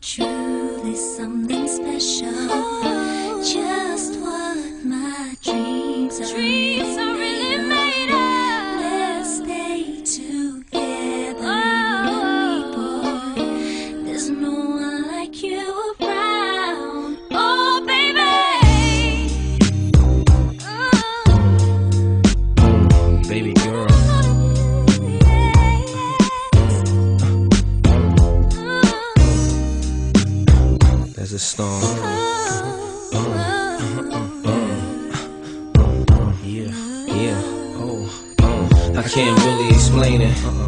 is something special. Just There's a storm. Yeah, yeah. Oh, oh. I can't really explain it. Uh-uh.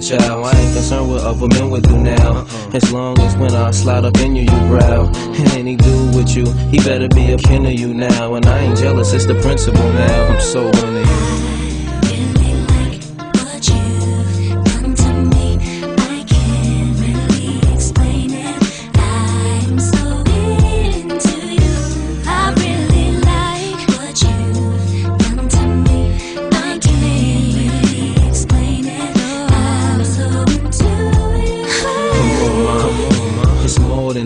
to chow. I ain't concerned what other men would do now. Uh-uh. As long as when I slide up in you, you growl. And any dude with you, he better be a kin of you now. And I ain't jealous, it's the principle now. I'm so into you.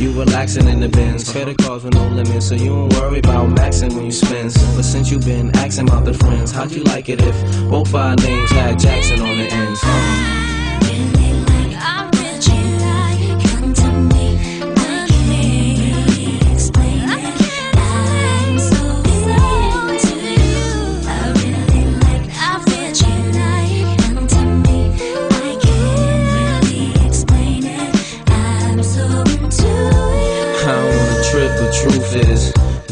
you relaxing in the bins. Credit cards with no limits, so you don't worry about maxing when you spend. But since you been asking about the friends, how'd you like it if both our names had Jackson on the ends? Is.